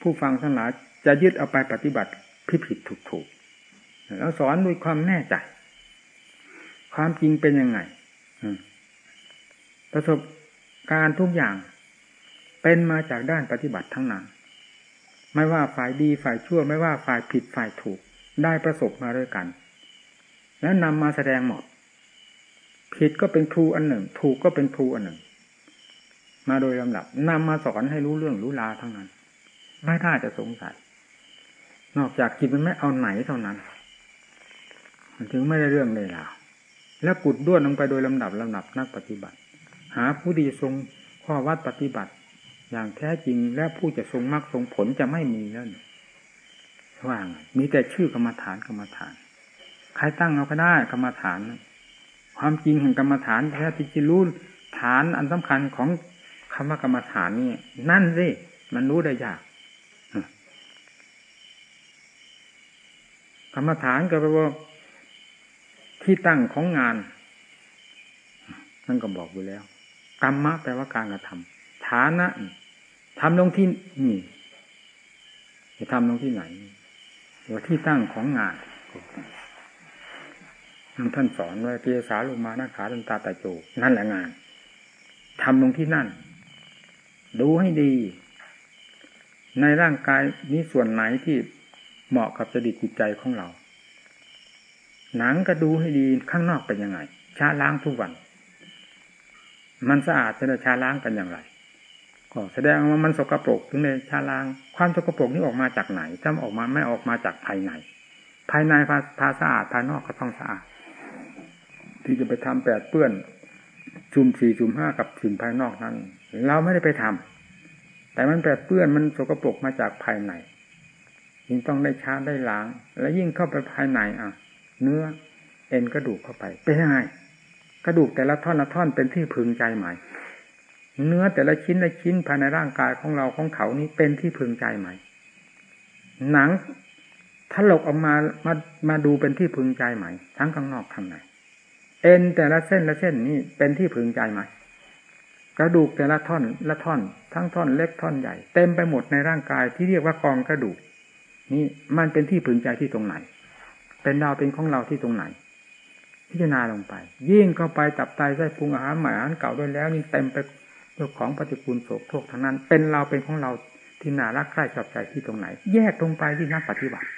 ผู้ฟังทั้งหลายจะยึดเอาไปปฏิบัติผิดผิดถูกถูกแล้วสอนด้วยความแน่ใจ ความจริงเป็นยังไง ประสบการทุกอย่างเป็นมาจากด้านปฏิบัติทั้งนั้น ไม่ว่าฝ่ายดีฝ่ายชั่ว ไม่ว่าฝ่ายผิดฝ่ายถูก ได้ประสบมาด้วยกัน แล้วนำมาแสดงหมดผิดก็เป็นครูอันหนึ่ง ถูกก็เป็นครูอันหนึ่ง มาโดยลำดับนำมาสอนให้รู้เรื่องรู้ราวทั้งนั้น ไม่น่าจะสงสัย นอกจากจิตมันไม่เอาไหนเท่านั้น มันถึงไม่ได้เรื่องเลยล่ะ แล้วกุดด้วนลงไปโดยลำดับลำดับนักปฏิบัติ หาผู้ดีทรงข้อวัดปฏิบัติ อย่างแท้จริงและผู้จะทรงมรรคทรงผลจะไม่มีแล้วว่างมีแต่ชื่อกรรมฐานกรรมฐาน ใครตั้งเอาก็ได้กรรมฐาน ความจริงแห่งกรรมฐานแท้ที่จะรู้ฐานอันสำคัญของคำว่ากรรมฐานนี่นั่นสิมันรู้ได้ยากกรรมฐานก็แปลว่า ที่ตั้งของงานนั่นก็บอกอยู่แล้วกรรมะแปลว่าการกระทำฐานะทำลงที่นี่จะทำลงที่ไหนหรือที่ตั้งของงานท่านสอนว่าเกียสาลงมาหน้าขาตันตาตาโจนั่นแหละงานทำลงที่นั่น ดูให้ดี ในร่างกายนี้ส่วนไหนที่เหมาะกับจดิตจิตใจของเรา หนังก็ดูให้ดีข้างนอกเป็นยังไงชาล้างทุกวัน มันสะอาดจะชาล้างกันอย่างไรก็แสดงว่ามันสกปรกถึงในชาล้าง ความสกปรกนี้ออกมาจากไหนถ้าออกมาไม่ออกมาจากภายใน ภายในพาสะอาดภายนอกก็ต้องสะอาด ที่จะไปทำแปดเปื้อนชุมสี่ชุมห้ากับสิ่งภายนอกนั้น เราไม่ได้ไปทำแต่มันแปดเปื้อนมันสกปรกมาจากภายในยิ่งต้องได้ชาได้ล้าง และยิ่งเข้าไปภายในอะ เนื้อ เอ็นกระดูกเข้าไปเป็นยังไงกระดูกแต่ละท่อนละท่อนเป็นที่พึงใจหมาย เนื้อแต่ละชิ้นละชิ้นภายในร่างกายของเราของเขานี้เป็นที่พึงใจไหมหนังถลกออกมามามาดูเป็นที่พึงใจไหมทั้งข้างนอกข้างในเอ็นแต่ละเส้นละเส้นนี้เป็นที่พึงใจไหมกระดูกแต่ละท่อนละท่อน ทั้งท่อนเล็กท่อนใหญ่ เต็มไปหมดในร่างกายที่เรียกว่ากองกระดูก นี่มันเป็นที่พึงใจที่ตรงไหน เป็นเราเป็นของเราที่ตรงไหน พิจารณาลงไป ยิ่งเข้าไปตับไตไส้พุงอาหารใหม่อาหารเก่าด้วยแล้วนี่เต็มไปเรื่องของปฏิกูลโศกโทษทั้งนั้น เป็นเราเป็นของเราที่น่ารักใคร่ชอบใจที่ตรงไหน แยกตรงไปที่นักปฏิบัติ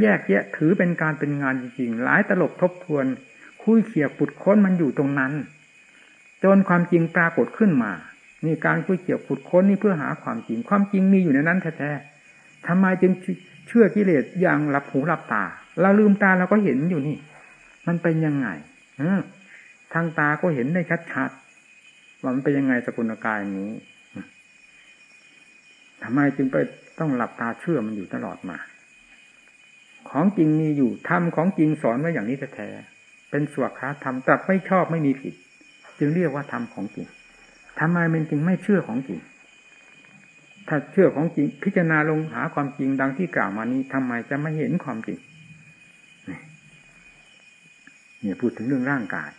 แยกแยะถือเป็นการเป็นงานจริงๆ หลายตลบทบทวน คุยเขี่ยขุดค้นมันอยู่ตรงนั้น จนความจริงปรากฏขึ้นมา นี่การคุยเขี่ยขุดค้นนี่เพื่อหาความจริง ความจริงมีอยู่ในนั้นแท้ๆทำไมจึงเชื่อกิเลสอย่างหลับหูหลับตา เราลืมตาเราก็เห็นอยู่นี่ มันเป็นยังไงทางตาก็เห็นได้ชัดว่ามันเป็นยังไงสกุลกายนี้ทำไมจึงไปต้องหลับตาเชื่อมันอยู่ตลอดมา ของจริงมีอยู่ทำของจริงสอนไว้อย่างนี้แท้เป็นสวขาธรรมแต่ไม่ชอบไม่มีผิด จึงเรียกว่าทำของจริงทำไมมันจึงไม่เชื่อของจริง ถ้าเชื่อของจริง พิจารณาลงหาความจริงดังที่กล่าวมานี้ทำไมจะไม่เห็นความจริง เนี่ยพูดถึงเรื่องร่างกาย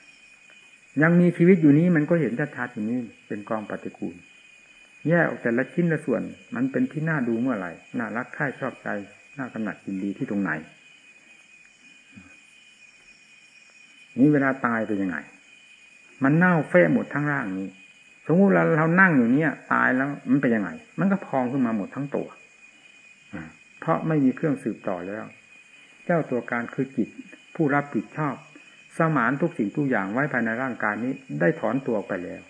ยังมีชีวิตอยู่นี้มันก็เห็นชัดๆอยู่นี้เป็นกองปฏิกูล แยกออกแต่ละชิ้นละส่วน มันเป็นที่น่าดูเมื่อไหร่น่ารักใคร่ชอบใจน่ากำหนัดยินดีที่ตรงไหน นี่เวลาตายเป็นยังไง มันเน่าเฟะหมดทั้งร่างนี้ สมมติเราเรานั่งอยู่เนี้ยตายแล้วมันเป็นยังไง มันก็พองขึ้นมาหมดทั้งตัวเพราะไม่มีเครื่องสืบต่อแล้ว เจ้าตัวการคือจิต ผู้รับผิดชอบ สมานทุกสิ่งทุกอย่างไว้ภายในร่างกายนี้ได้ถอนตัวไปแล้ว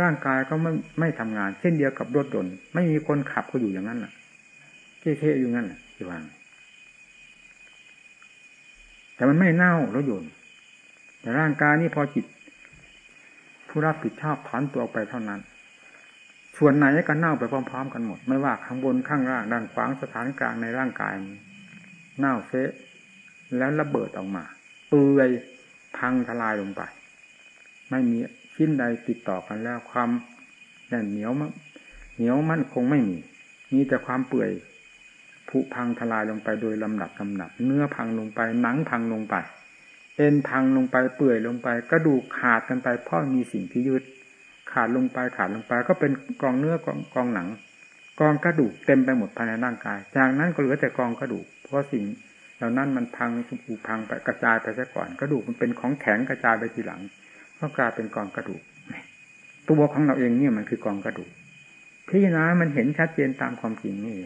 ร่างกายก็ไม่ไม่ทำงาน เช่นเดียวกับรถยนต์ไม่มีคนขับก็อยู่อย่างนั้นแหละเท่ๆอยู่งั้นแหละที่ว่างแต่มันไม่เน่ารถยนต์แต่ร่างกายนี้พอจิต ผู้รับผิดชอบถอนตัวไปเท่านั้น ส่วนไหนก็เน่าไปพร้อม ๆ กันหมด ไม่ว่าข้างบนข้างล่างด้านขวางสถานกลางในร่างกายเน่าเฟะแล้วระเบิดออกมาเปื่อย พังทลายลงไป ไม่มีชิ้นใดติดต่อกันแล้วความแน่นเหนียวเหนียวมั่นคงไม่มี มีแต่ความเปื่อยผุพังทลายลงไปโดยลำดับลำดับ เนื้อพังลงไป หนังพังลงไป เอ็นพังลงไป เปื่อยลงไป กระดูกขาดกันไปเพราะมีสิ่งที่ยึดขาดลงไปขาดลงไป ก็เป็นกองเนื้อกองกองหนัง กองกระดูกเต็มไปหมดภายในร่างกาย จากนั้นก็เหลือแต่กองกระดูก เพราะสิ่ง เหล่านั้นมันพังผุพังไปกระจายไปซะก่อน กระดูกมันเป็นของแข็งกระจายไปทีหลังก็กลายเป็นกองกระดูกตัวของเราเองเนี่ยมันคือกองกระดูกพิจารณามันเห็นชัดเจนตามความจริงนี่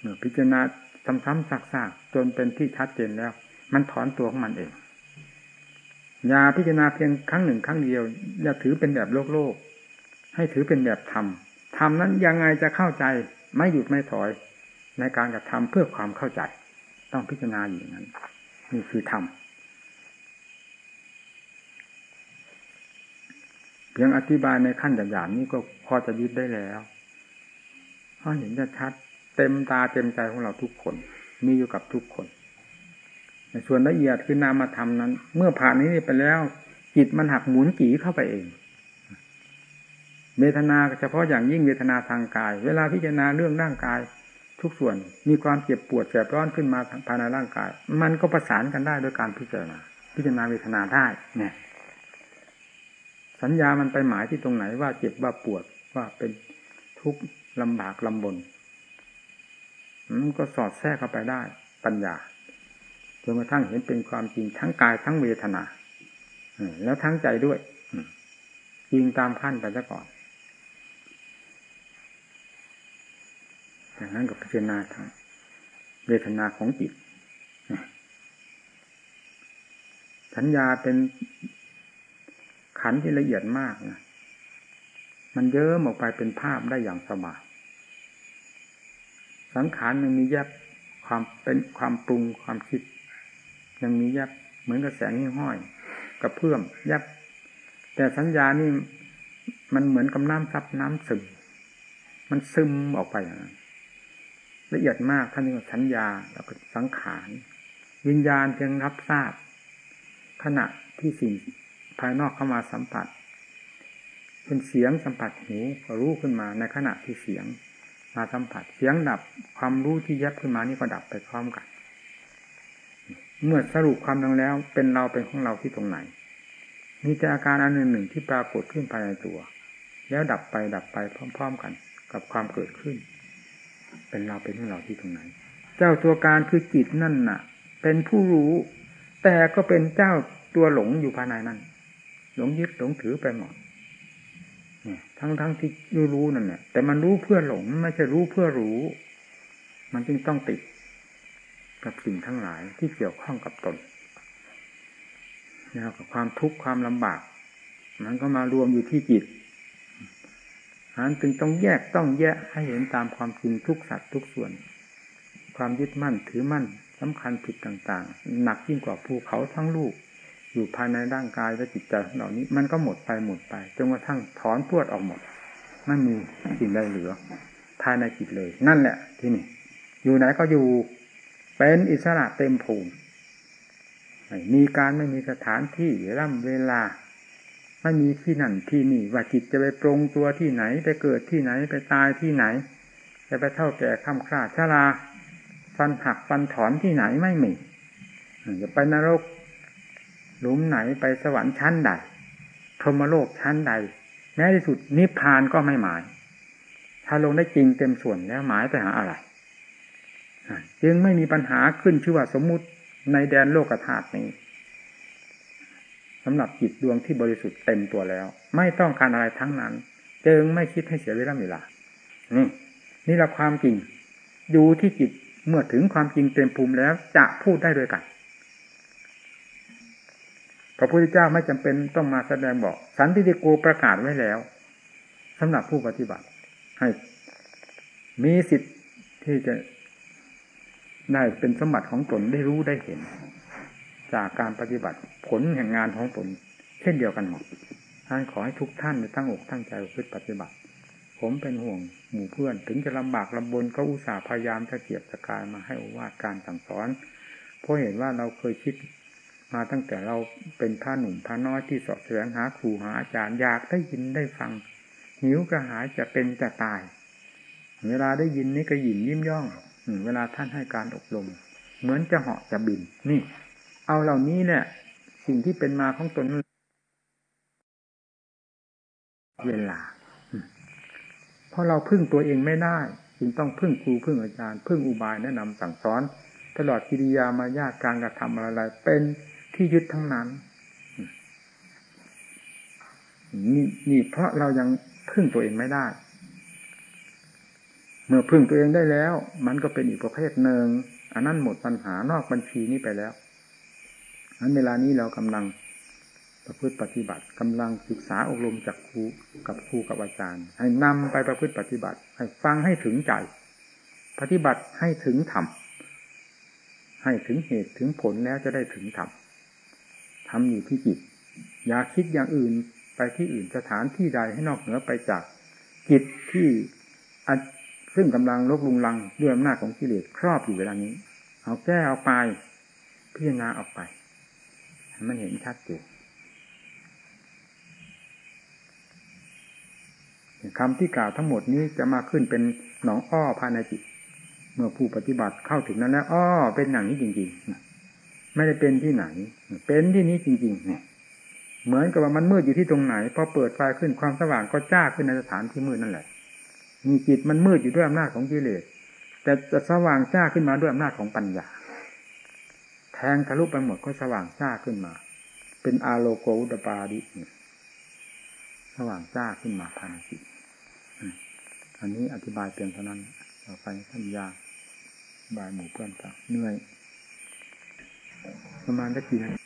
เมื่อพิจารณาซ้ำๆซักๆจนเป็นที่ชัดเจนแล้ว มันถอนตัวของมันเองอย่าพิจารณาเพียงครั้งหนึ่งครั้งเดียว อย่าถือเป็นแบบโลกโลก ให้ถือเป็นแบบธรรมธรรมนั้นยังไงจะเข้าใจ ไม่หยุดไม่ถอยในการกระทำเพื่อความเข้าใจ ต้องพิจารณาอย่างนั้นนี่คือธรรมเพียงอธิบายในขั้นหยาบๆนี้ก็พอจะยึดได้แล้วเพราะเห็นจะชัด เต็มตาเต็มใจของเราทุกคน มีอยู่กับทุกคนในส่วนละเอียดคือนามธรรมนั้น เมื่อผ่านนี้ไปแล้ว จิตมันหักหมุนจีเข้าไปเอง เวทนาเฉพาะอย่างยิ่งเวทนาทางกาย เวลาพิจารณาเรื่องร่างกาย ทุกส่วนมีความเจ็บปวดแสบร้อนขึ้นมาภายในร่างกาย มันก็ประสานกันได้โดยการพิจารณา พิจารณาเวทนาได้เนี่ยสัญญามันไปหมายที่ตรงไหนว่าเจ็บว่าปวดว่าเป็นทุกข์ลำบากลำบนมันก็สอดแทรกเข้าไปได้ ปัญญาจนกระทั่งเห็นเป็นความจริงทั้งกายทั้งเวทนาแล้วทั้งใจด้วยจริงตามขั้นไปซะก่อน อย่างนั้นกับพิจารณาทางเวทนาของจิตสัญญาเป็นขันที่ละเอียดมากนะมันเยอะออกไปเป็นภาพได้อย่างสบายสังขารยังมีแยบความเป็นความปรุงความคิด ยังมีแยบเหมือนกับแสงหิ้งห้อยกับเพื่อมแยบแต่สัญญานี่มันเหมือนกับน้ำซับน้ำซึม มันซึมออกไปอย่างนั้น ละเอียดมากท่านเรียกว่าสัญญาแล้วก็สังขารวิญญาณเพียงรับทราบ ขณะที่สิ่งภายนอกเข้ามาสัมผัสเป็นเสียงสัมผัสหูรู้ขึ้นมาในขณะที่เสียง มาสัมผัสเสียงดับความรู้ที่ยับขึ้นมานี่ก็ดับไปพร้อมกัน เมื่อสรุปความดังแล้ว เป็นเราเป็นของเราที่ตรงไหน มีแต่อาการอันหนึ่งหนึ่งที่ปรากฏขึ้นภายในตัว แล้วดับไปดับไปพร้อม ๆกัน กับความเกิดขึ้น เป็นเราเป็นของเราที่ตรงไหน เจ้าตัวการคือจิตนั่นน่ะ เป็นผู้รู้ แต่ก็เป็นเจ้าตัวหลงอยู่ภายในนั้น หลงยึดหลงถือไปหมดทั้งทั้งที่รู้รู้นั่นแหละแต่มันรู้เพื่อหลงไม่ใช่รู้เพื่อรู้ มันจึงต้องติดกับสิ่งทั้งหลายที่เกี่ยวข้องกับตนแล้วกับความทุกข์ความลำบาก มันก็มารวมอยู่ที่จิต นั้นจึงต้องแยกต้องแยกให้เห็นตามความจริงทุกสัตว์ทุกส่วน ความยึดมั่นถือมั่นสำคัญผิดต่างๆ หนักยิ่งกว่าภูเขาทั้งลูก อยู่ภายในร่างกายและจิตใจเหล่านี้ มันก็หมดไปหมดไปจนกระทั่งถอนพวดออกหมดไม่มีสิ่งใดเหลือ ภายในจิตเลย นั่นแหละ ที่นี่ อยู่ไหนก็อยู่เป็นอิสระเต็มภูมิมีการไม่มีสถานที่ร่ำเวลา ไม่มีที่นั่นที่นี่ว่าจิตจะไปปรงตัวที่ไหน ไปเกิดที่ไหนไปตายที่ไหน จะไปเท่าแก่คำคราชรา ฟันหักฟันถอนที่ไหนไม่มีจะไปนรกหลุมไหนไปสวรรค์ชั้นใดพรหมโลกชั้นใด แม้ที่สุดนิพพานก็ไม่หมาย ถ้าลงได้จริงเต็มส่วนแล้วหมายไปหาอะไรจึงไม่มีปัญหาขึ้นชื่อว่าสมมุติในแดนโลกธาตุนี้ สำหรับจิตดวงที่บริสุทธิ์เต็มตัวแล้ว ไม่ต้องการอะไรทั้งนั้น จึงไม่คิดให้เสียเวลาเวลานี่นี่ละความจริง อยู่ที่จิตเมื่อถึงความจริงเต็มภูมิแล้วจะพูดได้ด้วยกันพระพุทธเจ้าไม่จำเป็นต้องมาแสดงบอก สันติโกประกาศไว้แล้วสำหรับผู้ปฏิบัติ ให้มีสิทธิ์ที่จะได้เป็นสมบัติของตนได้รู้ได้เห็น จากการปฏิบัติผลแห่งงานของตนเช่นเดียวกันหมดท่านขอให้ทุกท่านตั้งอกตั้งใจพฤติปฏิบัติ ผมเป็นห่วงหมู่เพื่อน ถึงจะลำบากลำบนก็อุตส่าห์พยายามจะเกียบสกายมาให้อวาดการสั่งสอน เพราะเห็นว่าเราเคยคิดมาตั้งแต่เราเป็นพระหนุ่มพระน้อยที่สอบแสวงหาครูหาอาจารย์อยากได้ยินได้ฟัง หิวกระหายจะเป็นจะตาย เวลาได้ยินนี่ก็ยินยิ้มย่อง เวลาท่านให้การอบรม เหมือนจะเหาะจะบินนี่ เอาเหล่านี้เนี่ย สิ่งที่เป็นมาของตนเวลา เพราะเราพึ่งตัวเองไม่ได้ จึงต้องพึ่งครูพึ่งอาจารย์ พึ่งอุบายแนะนำสั่งสอน ตลอดกิริยามายาการกระทำอะไรเป็นที่ยึดทั้งนั้นนี่นี่เพราะเรายังพึ่งตัวเองไม่ได้ เมื่อพึ่งตัวเองได้แล้ว มันก็เป็นอีกประเภทหนึ่งอันนั้นหมดปัญหานอกบัญชีนี้ไปแล้ว อันเวลานี้เรากำลังประพฤติปฏิบัติกำลังศึกษาอบรมจากครูกับครูกับอาจารย์ ให้นำไปประพฤติปฏิบัติ ให้ฟังให้ถึงใจ ปฏิบัติให้ถึงธรรมให้ถึงเหตุถึงผลแล้วจะได้ถึงธรรมทำอยู่ที่จิต อย่าคิดอย่างอื่นไปที่อื่นสถานที่ใดให้นอกเหนือไปจากจิตที่ซึ่งกำลังลบลุงลังด้วยอำนาจของกิเลสครอบอยู่เวลานี้ เอาแก้เอาไปพิจารณาออกไป มันเห็นชัดเจนคำที่กล่าวทั้งหมดนี้จะมาขึ้นเป็นหนองอ้อภายในจิต เมื่อผู้ปฏิบัติเข้าถึงนั้นแล้วอ้อเป็นอย่างนี้จริงๆไม่ได้เป็นที่ไหน เป็นที่นี้จริง ๆ เนี่ย เหมือนกับว่ามันมืดอยู่ที่ตรงไหนพอเปิดไฟขึ้นความสว่างก็จ้าขึ้นในสถานที่มืดนั่นแหละมีจิตมันมืดอยู่ด้วยอำนาจของกิเลสแต่จะสว่างจ้าขึ้นมาด้วยอำนาจของปัญญา แทงทะลุไปหมดก็สว่างจ้าขึ้นมา เป็นอาโลโกอุตปาดิสว่างจ้าขึ้นมาภายในจิตอันนี้อธิบายเพียงเท่านั้นต่อไปท่านยาบายหมู่เพื่อนต่างเหนื่อยประมาณนักกี่นาที